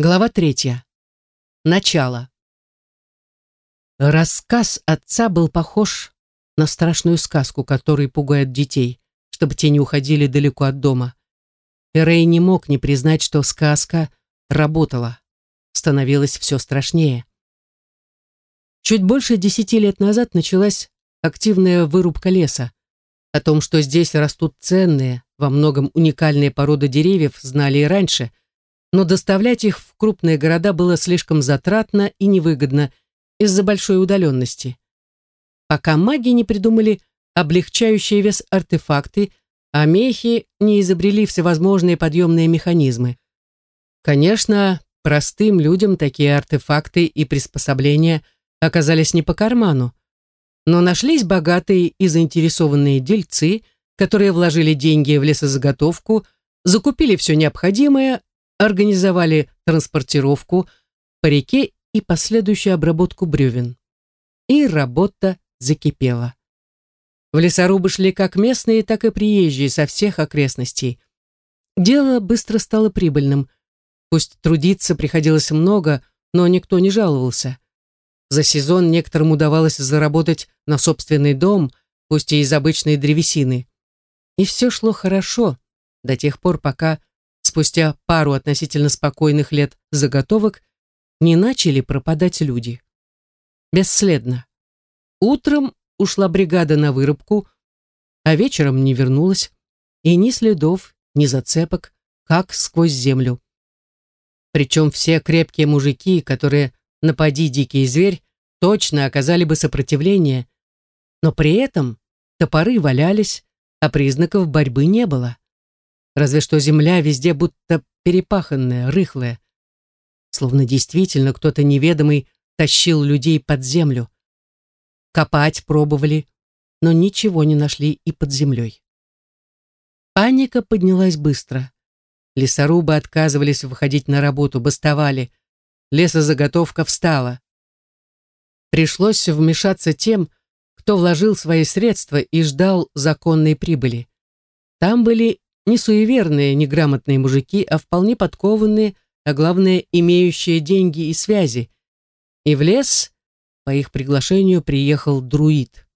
Глава третья. Начало. Рассказ отца был похож на страшную сказку, которая пугает детей, чтобы те не уходили далеко от дома. И Рэй не мог не признать, что сказка работала. Становилось все страшнее. Чуть больше десяти лет назад началась активная вырубка леса. О том, что здесь растут ценные, во многом уникальные породы деревьев, знали и раньше, но доставлять их в крупные города было слишком затратно и невыгодно из-за большой удаленности. Пока маги не придумали облегчающие вес артефакты, а мехи не изобрели всевозможные подъемные механизмы. Конечно, простым людям такие артефакты и приспособления оказались не по карману, но нашлись богатые и заинтересованные дельцы, которые вложили деньги в лесозаготовку, закупили все необходимое, организовали транспортировку по реке и последующую обработку бревен. И работа закипела. В лесорубы шли как местные, так и приезжие со всех окрестностей. Дело быстро стало прибыльным. Пусть трудиться приходилось много, но никто не жаловался. За сезон некоторым удавалось заработать на собственный дом, пусть и из обычной древесины. И все шло хорошо, до тех пор, пока спустя пару относительно спокойных лет заготовок, не начали пропадать люди. Бесследно. Утром ушла бригада на вырубку, а вечером не вернулась, и ни следов, ни зацепок, как сквозь землю. Причем все крепкие мужики, которые, напади дикий зверь, точно оказали бы сопротивление, но при этом топоры валялись, а признаков борьбы не было. Разве что земля везде будто перепаханная, рыхлая. Словно действительно кто-то неведомый тащил людей под землю. Копать пробовали, но ничего не нашли и под землей. Паника поднялась быстро. Лесорубы отказывались выходить на работу, бастовали. Лесозаготовка встала. Пришлось вмешаться тем, кто вложил свои средства и ждал законной прибыли. Там были не суеверные, неграмотные мужики, а вполне подкованные, а главное, имеющие деньги и связи. И в лес по их приглашению приехал друид.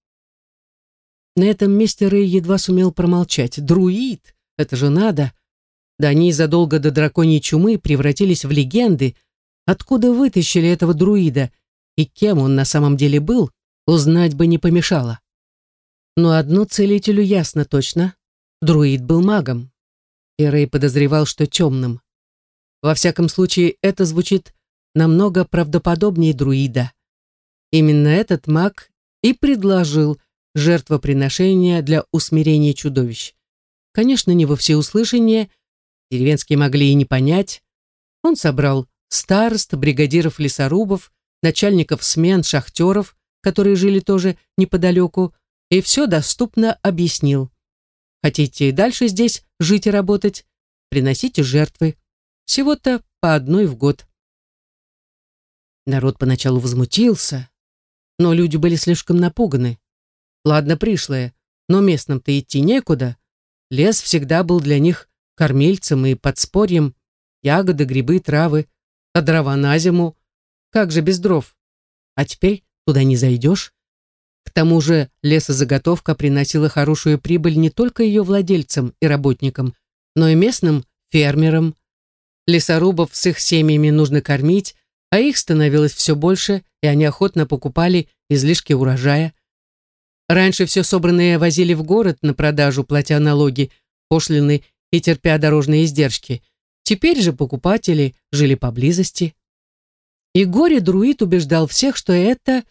На этом месте Рэй едва сумел промолчать. Друид! Это же надо! Да они задолго до драконьей чумы превратились в легенды. Откуда вытащили этого друида? И кем он на самом деле был, узнать бы не помешало. Но одно целителю ясно точно. Друид был магом. И Рэй подозревал, что темным. Во всяком случае, это звучит намного правдоподобнее друида. Именно этот маг и предложил жертвоприношение для усмирения чудовищ. Конечно, не во всеуслышание, деревенские могли и не понять. Он собрал старост, бригадиров лесорубов, начальников смен, шахтеров, которые жили тоже неподалеку, и все доступно объяснил. Хотите и дальше здесь жить и работать? Приносите жертвы. Всего-то по одной в год. Народ поначалу возмутился, но люди были слишком напуганы. Ладно, пришлые, но местным-то идти некуда. Лес всегда был для них кормильцем и подспорьем. Ягоды, грибы, травы, а дрова на зиму. Как же без дров? А теперь туда не зайдешь. К тому же лесозаготовка приносила хорошую прибыль не только ее владельцам и работникам, но и местным фермерам. Лесорубов с их семьями нужно кормить, а их становилось все больше, и они охотно покупали излишки урожая. Раньше все собранное возили в город на продажу, платя налоги, пошлины и терпя дорожные издержки. Теперь же покупатели жили поблизости. И горе-друид убеждал всех, что это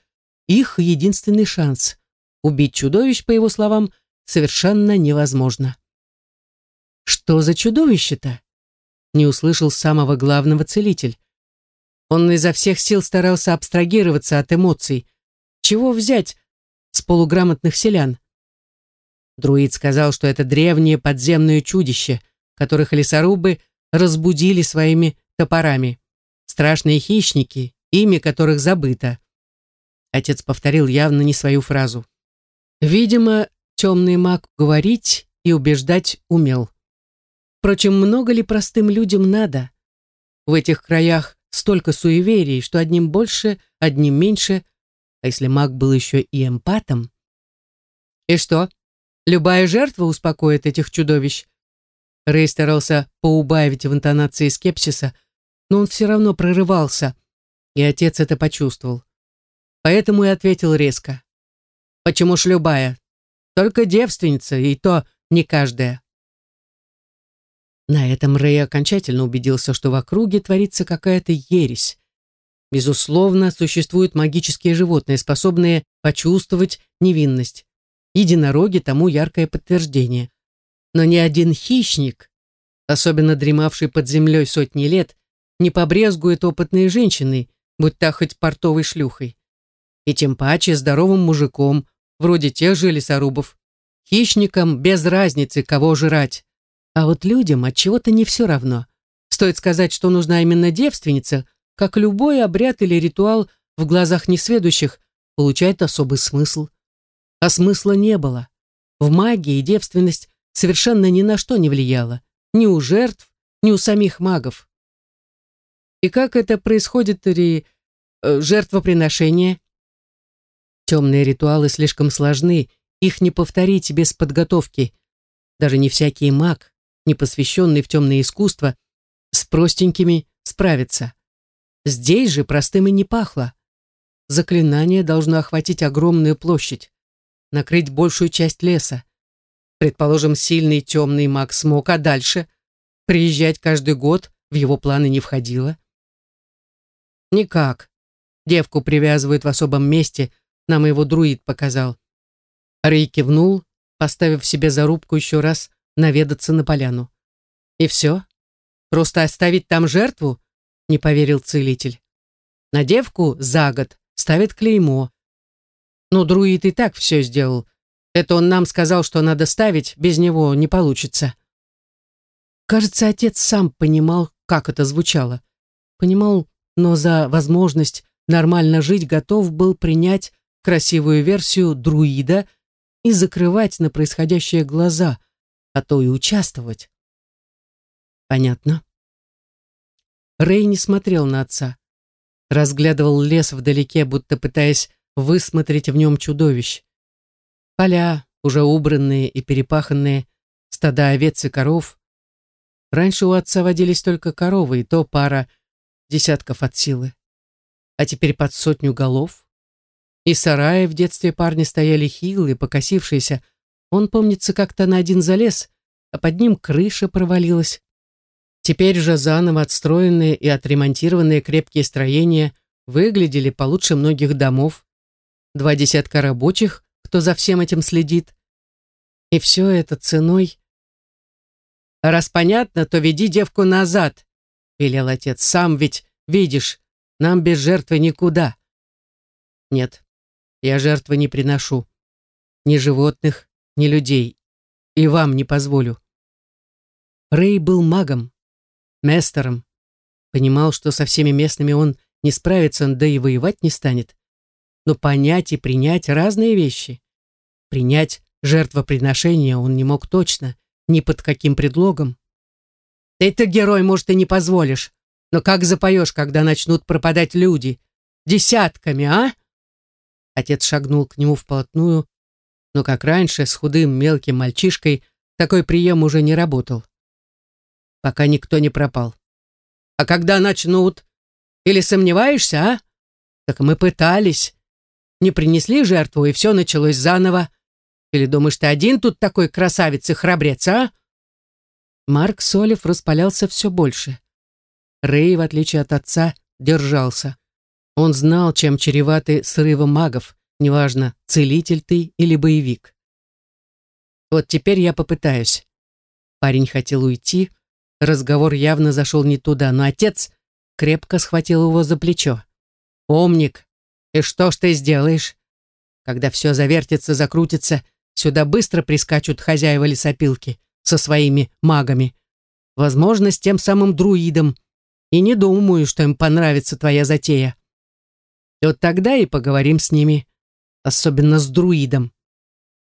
их единственный шанс. Убить чудовищ, по его словам, совершенно невозможно. Что за чудовище-то? Не услышал самого главного целитель. Он изо всех сил старался абстрагироваться от эмоций. Чего взять с полуграмотных селян? Друид сказал, что это древнее подземное чудище, которых лесорубы разбудили своими топорами. Страшные хищники, имя которых забыто. Отец повторил явно не свою фразу. Видимо, темный маг говорить и убеждать умел. Впрочем, много ли простым людям надо? в этих краях столько суеверий, что одним больше, одним меньше, а если маг был еще и эмпатом? И что, любая жертва успокоит этих чудовищ? Рэй старался поубавить в интонации скепсиса, но он все равно прорывался, и отец это почувствовал. Поэтому и ответил резко. «Почему ж любая? Только девственница, и то не каждая». На этом Рэй окончательно убедился, что в округе творится какая-то ересь. Безусловно, существуют магические животные, способные почувствовать невинность. Единороги тому яркое подтверждение. Но ни один хищник, особенно дремавший под землей сотни лет, не побрезгует опытной женщиной, будь та хоть портовой шлюхой. И тем паче здоровым мужиком, вроде тех же лесорубов. Хищникам без разницы, кого жрать. А вот людям от чего-то не все равно. Стоит сказать, что нужна именно девственница, как любой обряд или ритуал в глазах несведущих получает особый смысл. А смысла не было. В магии девственность совершенно ни на что не влияла. Ни у жертв, ни у самих магов. И как это происходит при э, жертвоприношении? Темные ритуалы слишком сложны, их не повторить без подготовки. Даже не всякий маг, не посвященный в темные искусства, с простенькими справится. Здесь же простым и не пахло. Заклинание должно охватить огромную площадь, накрыть большую часть леса. Предположим, сильный темный маг смог, а дальше приезжать каждый год в его планы не входило. Никак. Девку привязывают в особом месте, нам его друид показал. Рэй кивнул, поставив себе зарубку еще раз наведаться на поляну. И все? Просто оставить там жертву? Не поверил целитель. На девку за год ставит клеймо. Но друид и так все сделал. Это он нам сказал, что надо ставить, без него не получится. Кажется, отец сам понимал, как это звучало. Понимал, но за возможность нормально жить готов был принять красивую версию друида и закрывать на происходящее глаза, а то и участвовать. Понятно. Рэй не смотрел на отца. Разглядывал лес вдалеке, будто пытаясь высмотреть в нем чудовищ. Поля, уже убранные и перепаханные, стада овец и коров. Раньше у отца водились только коровы, и то пара десятков от силы. А теперь под сотню голов. И сараи в детстве парни стояли хилые, покосившиеся. Он, помнится, как-то на один залез, а под ним крыша провалилась. Теперь же заново отстроенные и отремонтированные крепкие строения выглядели получше многих домов. Два десятка рабочих, кто за всем этим следит. И все это ценой... «Раз понятно, то веди девку назад», — велел отец. «Сам ведь видишь, нам без жертвы никуда». «Нет, я жертвы не приношу. Ни животных, ни людей. И вам не позволю». Рэй был магом, местером. Понимал, что со всеми местными он не справится, да и воевать не станет. Но понять и принять разные вещи. Принять жертвоприношение он не мог точно, ни под каким предлогом. Ты-то, герой, может, и не позволишь, но как запоешь, когда начнут пропадать люди? Десятками, а? Отец шагнул к нему вплотную, но, как раньше, с худым мелким мальчишкой, такой прием уже не работал. Пока никто не пропал. А когда начнут? Или сомневаешься, а? Так мы пытались. Не принесли жертву, и все началось заново. Или думаешь, ты один тут такой красавец и храбрец, а?» Марк Солев распалялся все больше. Рэй, в отличие от отца, держался. Он знал, чем чреваты срывы магов, неважно, целитель ты или боевик. «Вот теперь я попытаюсь». Парень хотел уйти, разговор явно зашел не туда, но отец крепко схватил его за плечо. «Умник, и что ж ты сделаешь? Когда все завертится, закрутится, Сюда быстро прискачут хозяева лесопилки со своими магами. Возможно, с тем самым друидом. И не думаю, что им понравится твоя затея. И вот тогда и поговорим с ними. Особенно с друидом.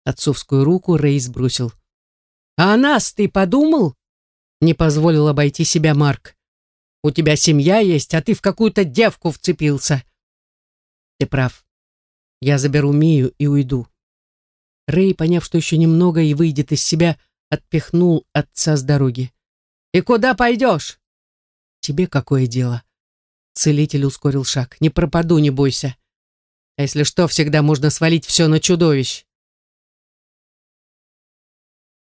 Отцовскую руку Рей сбросил. «А о нас ты подумал?» Не позволил обойти себя Марк. У тебя семья есть, а ты в какую-то девку вцепился. Ты прав. Я заберу Мию и уйду. Рэй, поняв, что еще немного и выйдет из себя, отпихнул отца с дороги. «И куда пойдешь?» «Тебе какое дело?» Целитель ускорил шаг. «Не пропаду, не бойся. А если что, всегда можно свалить все на чудовищ».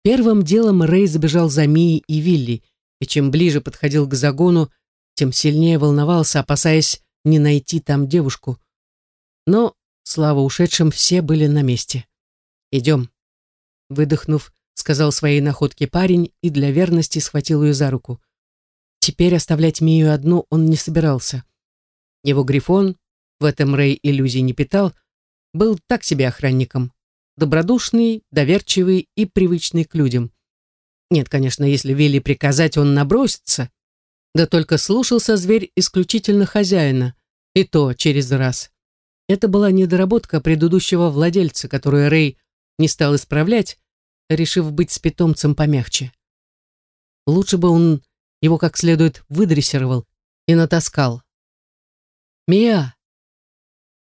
Первым делом Рэй забежал за Мией и Вилли, и чем ближе подходил к загону, тем сильнее волновался, опасаясь не найти там девушку. Но, слава ушедшим, все были на месте. «Идем», — выдохнув, сказал своей находке парень и для верности схватил ее за руку. Теперь оставлять Мию одну он не собирался. Его грифон, в этом Рэй иллюзий не питал, был так себе охранником. Добродушный, доверчивый и привычный к людям. Нет, конечно, если Вилли приказать, он набросится. Да только слушался зверь исключительно хозяина, и то через раз. Это была недоработка предыдущего владельца, которую Рэй не стал исправлять, решив быть с питомцем помягче. Лучше бы он его как следует выдрессировал и натаскал. «Мия!»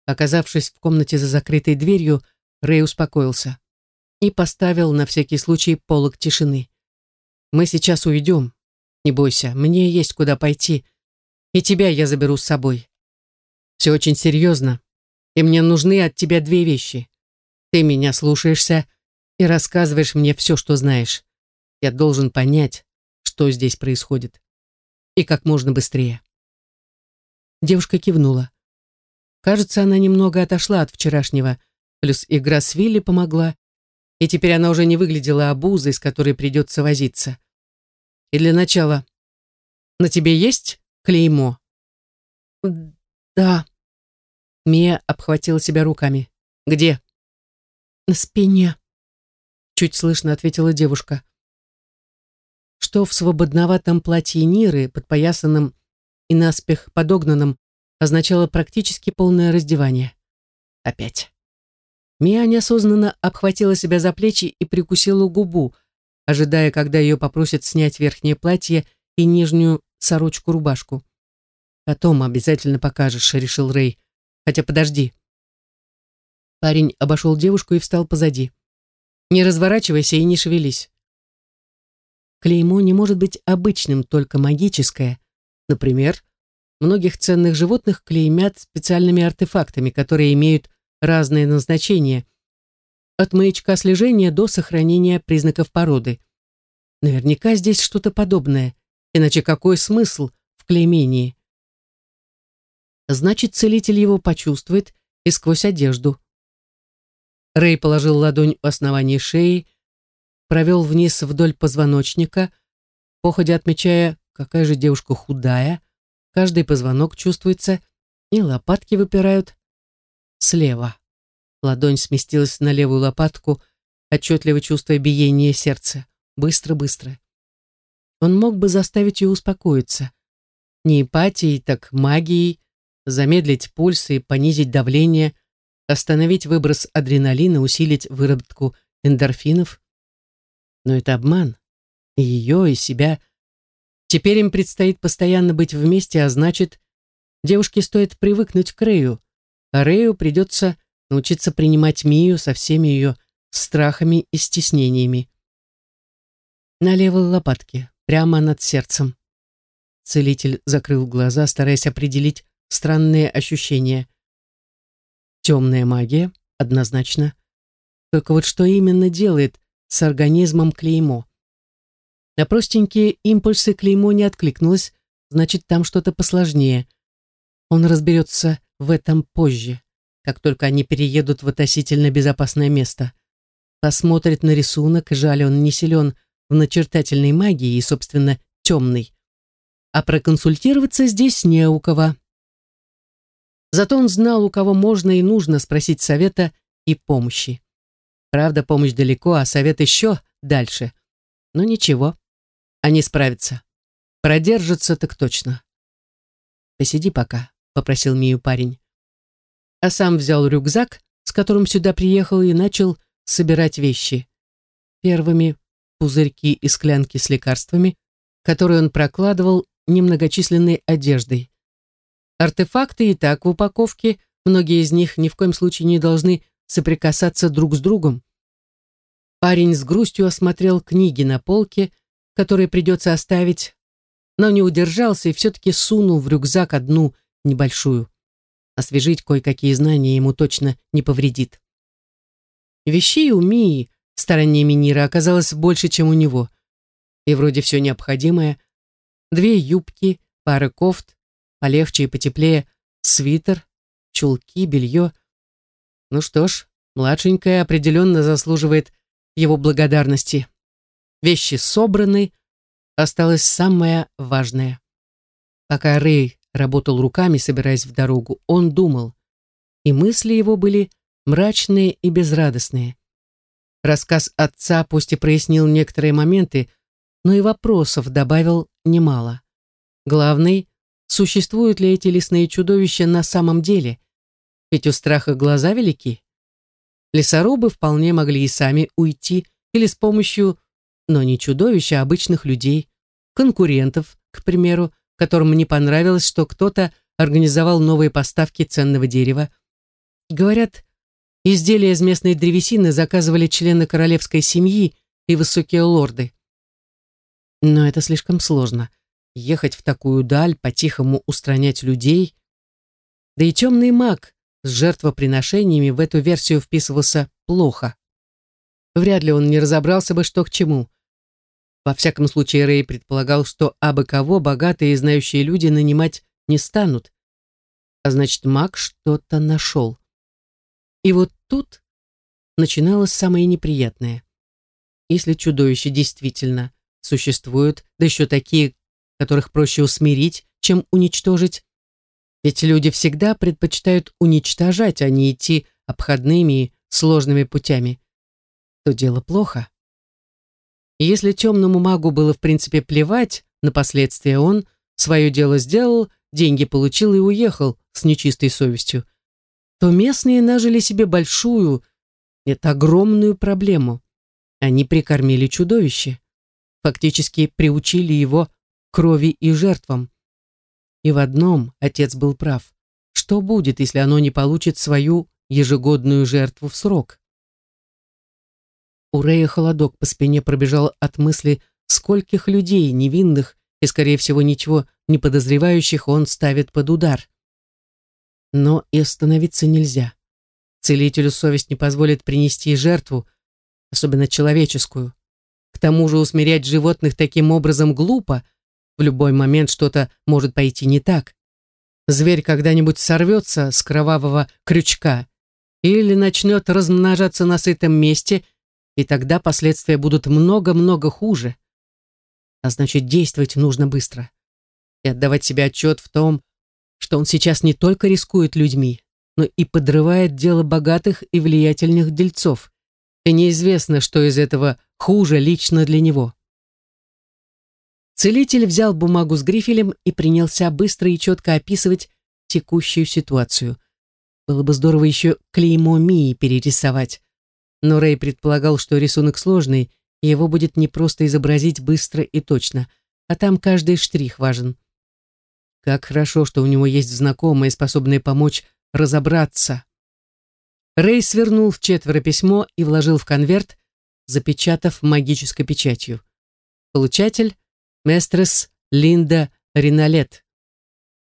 Оказавшись в комнате за закрытой дверью, Рэй успокоился и поставил на всякий случай полог тишины. Мы сейчас уйдем. Не бойся, мне есть куда пойти. И тебя я заберу с собой. Все очень серьезно. И мне нужны от тебя две вещи. Ты меня слушаешься и рассказываешь мне все, что знаешь. Я должен понять, что здесь происходит. И как можно быстрее. Девушка кивнула. Кажется, она немного отошла от вчерашнего, плюс игра с Вилли помогла, и теперь она уже не выглядела обузой, с которой придется возиться. И для начала, на тебе есть клеймо? Да. Мия обхватила себя руками. Где? На спине. Чуть слышно ответила девушка. Что в свободноватом платье Ниры, подпоясанном и наспех подогнанном, означало практически полное раздевание. Опять. Мия неосознанно обхватила себя за плечи и прикусила губу, ожидая, когда ее попросят снять верхнее платье и нижнюю сорочку-рубашку. «Потом обязательно покажешь», — решил Рэй. «Хотя подожди». Парень обошел девушку и встал позади. «Не разворачивайся и не шевелись». Клеймо не может быть обычным, только магическое. Например, многих ценных животных клеймят специальными артефактами, которые имеют разные назначения, от маячка слежения до сохранения признаков породы. Наверняка здесь что-то подобное, иначе какой смысл в клеймении? Значит, целитель его почувствует и сквозь одежду. Рэй положил ладонь у основания шеи, провел вниз вдоль позвоночника, походя отмечая, какая же девушка худая, каждый позвонок чувствуется, и лопатки выпирают слева. Ладонь сместилась на левую лопатку, отчетливо чувствуя биение сердца. Быстро-быстро. Он мог бы заставить ее успокоиться. Не эмпатией, так магией, замедлить пульс и понизить давление, остановить выброс адреналина, усилить выработку эндорфинов. Но это обман. И ее, и себя. Теперь им предстоит постоянно быть вместе, а значит, девушке стоит привыкнуть к Рэю, а Рэю придется научиться принимать Мию со всеми ее страхами и стеснениями. На левой лопатке, прямо над сердцем. Целитель закрыл глаза, стараясь определить странные ощущения. Темная магия, однозначно. Только вот что именно делает с организмом клеймо? На простенькие импульсы клеймо не откликнулось, значит, там что-то посложнее. Он разберется в этом позже как только они переедут в относительно безопасное место. Посмотрит на рисунок, жаль, он не силен в начертательной магии и, собственно, темный. А проконсультироваться здесь не у кого. Зато он знал, у кого можно и нужно спросить совета и помощи. Правда, помощь далеко, а совет еще дальше. Но ничего, они справятся. Продержатся так точно. «Посиди пока», — попросил Мию парень а сам взял рюкзак, с которым сюда приехал, и начал собирать вещи. Первыми пузырьки и склянки с лекарствами, которые он прокладывал немногочисленной одеждой. Артефакты и так в упаковке, многие из них ни в коем случае не должны соприкасаться друг с другом. Парень с грустью осмотрел книги на полке, которые придется оставить, но не удержался и все-таки сунул в рюкзак одну небольшую. Освежить кое-какие знания ему точно не повредит. Вещей у Мии, стороне Минира, оказалось больше, чем у него. И вроде все необходимое. Две юбки, пара кофт, полегче и потеплее, свитер, чулки, белье. Ну что ж, младшенькая определенно заслуживает его благодарности. Вещи собраны, осталось самое важное. Пока Рэй работал руками, собираясь в дорогу, он думал, и мысли его были мрачные и безрадостные. Рассказ отца пусть и прояснил некоторые моменты, но и вопросов добавил немало. Главный, существуют ли эти лесные чудовища на самом деле? Ведь у страха глаза велики. Лесорубы вполне могли и сами уйти, или с помощью, но не чудовища, а обычных людей, конкурентов, к примеру, которым не понравилось, что кто-то организовал новые поставки ценного дерева. Говорят, изделия из местной древесины заказывали члены королевской семьи и высокие лорды. Но это слишком сложно. Ехать в такую даль, по-тихому устранять людей. Да и темный маг с жертвоприношениями в эту версию вписывался плохо. Вряд ли он не разобрался бы, что к чему. Во всяком случае, Рэй предполагал, что абы кого богатые и знающие люди нанимать не станут. А значит, маг что-то нашел. И вот тут начиналось самое неприятное. Если чудовища действительно существуют, да еще такие, которых проще усмирить, чем уничтожить, ведь люди всегда предпочитают уничтожать, а не идти обходными и сложными путями. То дело плохо. если темному магу было в принципе плевать на последствия, он свое дело сделал, деньги получил и уехал с нечистой совестью, то местные нажили себе большую, это огромную проблему. Они прикормили чудовище, фактически приучили его к крови и жертвам. И в одном отец был прав. Что будет, если оно не получит свою ежегодную жертву в срок? У Рэя холодок по спине пробежал от мысли, скольких людей, невинных и, скорее всего, ничего не подозревающих, он ставит под удар. Но и остановиться нельзя. Целителю совесть не позволит принести жертву, особенно человеческую. К тому же усмирять животных таким образом глупо — в любой момент что-то может пойти не так. Зверь когда-нибудь сорвется с кровавого крючка или начнет размножаться на сытом месте, и тогда последствия будут много-много хуже. А значит, действовать нужно быстро. И отдавать себе отчет в том, что он сейчас не только рискует людьми, но и подрывает дело богатых и влиятельных дельцов. И неизвестно, что из этого хуже лично для него. Целитель взял бумагу с грифелем и принялся быстро и четко описывать текущую ситуацию. Было бы здорово еще клеймо Мии перерисовать. Но Рэй предполагал, что рисунок сложный, его будет непросто изобразить быстро и точно, а там каждый штрих важен. Как хорошо, что у него есть знакомые, способные помочь разобраться. Рэй свернул в четверо письмо и вложил в конверт, запечатав магической печатью. Получатель Местрес Линда Риналет.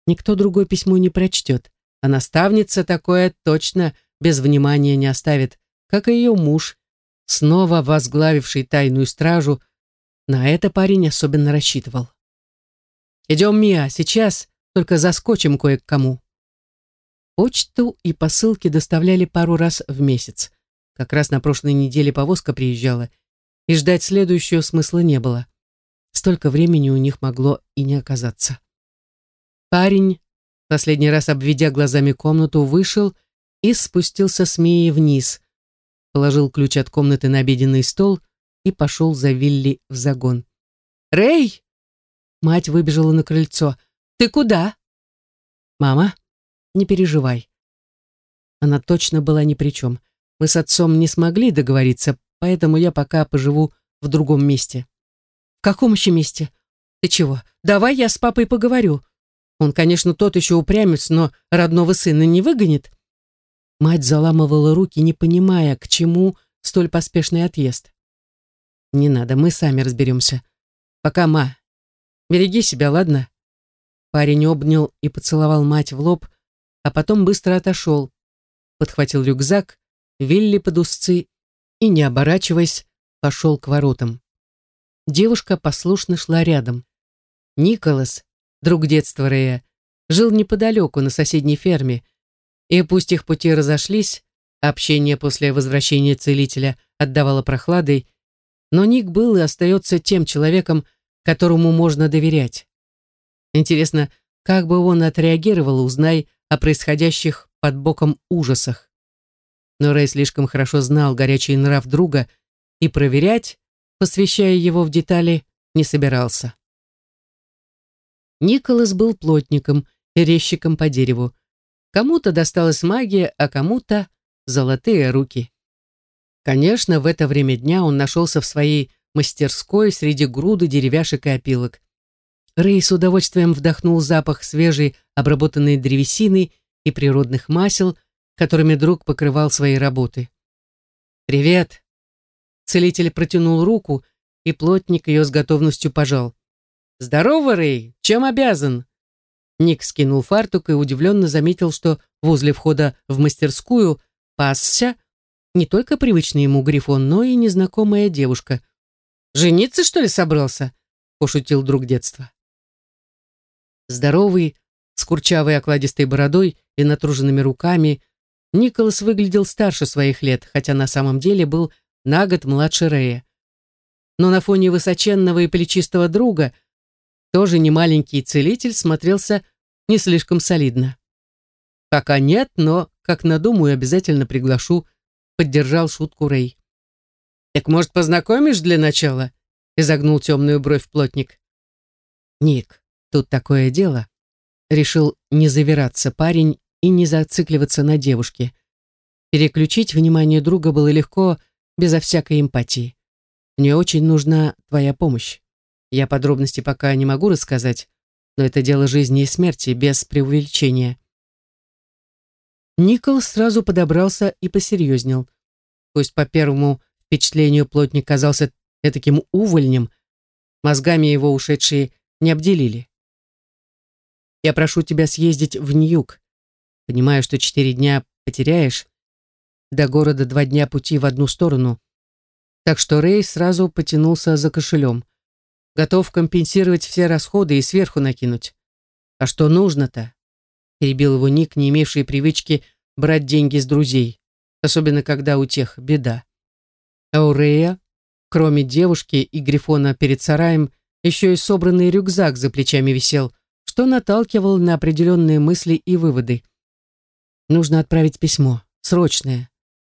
Никто другое письмо не прочтет, а наставница такое точно без внимания не оставит, как и ее муж, снова возглавивший тайную стражу, на это парень особенно рассчитывал. «Идем, Мия, сейчас, только заскочим кое к кому». Почту и посылки доставляли пару раз в месяц. Как раз на прошлой неделе повозка приезжала, и ждать следующего смысла не было. Столько времени у них могло и не оказаться. Парень, последний раз обведя глазами комнату, вышел и спустился с Мией вниз, положил ключ от комнаты на обеденный стол и пошел за Вилли в загон. «Рэй!» Мать выбежала на крыльцо. «Ты куда?» «Мама, не переживай». Она точно была ни при чем. Мы с отцом не смогли договориться, поэтому я пока поживу в другом месте. В каком еще месте? Ты чего? Давай я с папой поговорю. Он, конечно, тот еще упрямец, но родного сына не выгонит. Мать заламывала руки, не понимая, к чему столь поспешный отъезд. Не надо, мы сами разберемся. Пока, ма. Береги себя, ладно? Парень обнял и поцеловал мать в лоб, а потом быстро отошел. Подхватил рюкзак, Вилли под узцы и, не оборачиваясь, пошел к воротам. Девушка послушно шла рядом. Николас, друг детства Рея, жил неподалеку, на соседней ферме, и пусть их пути разошлись, общение после возвращения целителя отдавало прохладой, но Ник был и остается тем человеком, которому можно доверять. Интересно, как бы он отреагировал, узнай о происходящих под боком ужасах. Но Рэй слишком хорошо знал горячий нрав друга и проверять, посвящая его в детали, не собирался. Николас был плотником резчиком по дереву. Кому-то досталась магия, а кому-то золотые руки. Конечно, в это время дня он нашелся в своей мастерской среди груды деревяшек и опилок. Рэй с удовольствием вдохнул запах свежей обработанной древесины и природных масел, которыми друг покрывал свои работы. «Привет!» Целитель протянул руку, и плотник ее с готовностью пожал. «Здорово, Рэй! Чем обязан?» Ник скинул фартук и удивленно заметил, что возле входа в мастерскую пасся не только привычный ему грифон, но и незнакомая девушка. «Жениться, что ли, собрался?» — пошутил друг детства. Здоровый, с курчавой окладистой бородой и натруженными руками, Николас выглядел старше своих лет, хотя на самом деле был на год младше Рея. Но на фоне высоченного и плечистого друга тоже немаленький целитель смотрелся не слишком солидно. Пока нет, но, как надумаю, обязательно приглашу, поддержал шутку Рэй. «Так, может, познакомишь для начала?» изогнул темную бровь плотник. «Ник, тут такое дело». Решил не завираться парень и не зацикливаться на девушке. Переключить внимание друга было легко, безо всякой эмпатии. Мне очень нужна твоя помощь. Я подробности пока не могу рассказать, но это дело жизни и смерти, без преувеличения. Никол сразу подобрался и посерьезнел. Пусть по первому впечатлению плотник казался таким увольнем, мозгами его ушедшие не обделили. Я прошу тебя съездить в Ньюк. Понимаю, что четыре дня потеряешь. До города два дня пути в одну сторону. Так что Рэй сразу потянулся за кошелем. Готов компенсировать все расходы и сверху накинуть. А что нужно-то? перебил его Ник, не имевший привычки брать деньги с друзей, особенно когда у тех беда. А у Рея, кроме девушки и Грифона перед сараем, еще и собранный рюкзак за плечами висел, что наталкивал на определенные мысли и выводы. Нужно отправить письмо, срочное,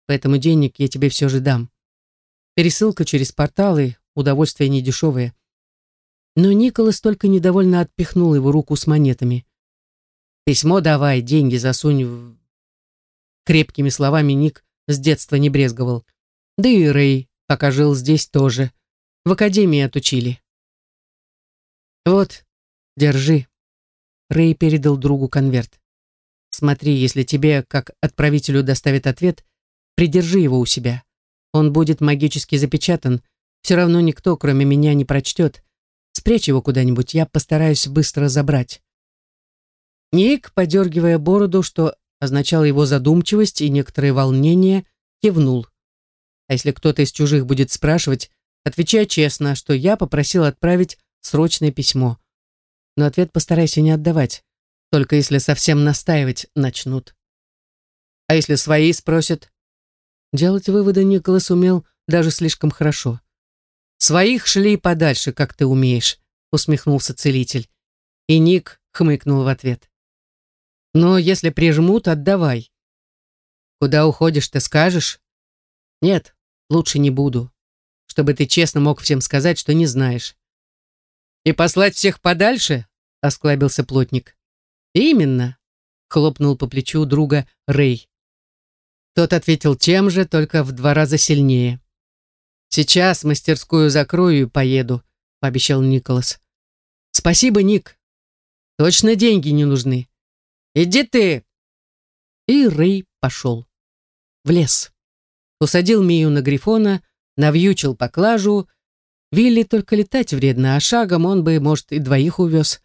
поэтому денег я тебе все же дам. Пересылка через порталы, удовольствие недешевое. Но Николас только недовольно отпихнул его руку с монетами. Письмо давай, деньги засунь в... Крепкими словами Ник с детства не брезговал. Да и Рэй, пока жил здесь тоже. В академии отучили. Вот, держи. Рэй передал другу конверт. Смотри, если тебе, как отправителю, доставит ответ, придержи его у себя. Он будет магически запечатан. Все равно никто, кроме меня, не прочтет. Спрячь его куда-нибудь, я постараюсь быстро забрать. Ник, подергивая бороду, что означало его задумчивость и некоторое волнение, кивнул. А если кто-то из чужих будет спрашивать, отвечай честно, что я попросил отправить срочное письмо. Но ответ постарайся не отдавать, только если совсем настаивать начнут. А если свои спросят? Делать выводы Николас умел даже слишком хорошо. «Своих шли подальше, как ты умеешь», — усмехнулся целитель. И Ник хмыкнул в ответ. Но если прижмут, отдавай. Куда уходишь, ты скажешь? Нет, лучше не буду. Чтобы ты честно мог всем сказать, что не знаешь. И послать всех подальше? Осклабился плотник. Именно, хлопнул по плечу друга Рэй. Тот ответил тем же, только в два раза сильнее. «Сейчас мастерскую закрою и поеду», — пообещал Николас. Спасибо, Ник. Точно деньги не нужны. Иди ты. И Рэй пошел. В лес. Усадил Мию на Грифона, навьючил поклажу. Вилли только летать вредно, а шагом он бы, может, и двоих увез.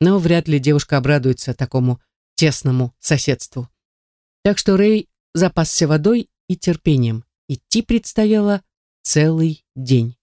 Но вряд ли девушка обрадуется такому тесному соседству. Так что Рэй запасся водой и терпением. Идти предстояло целый день.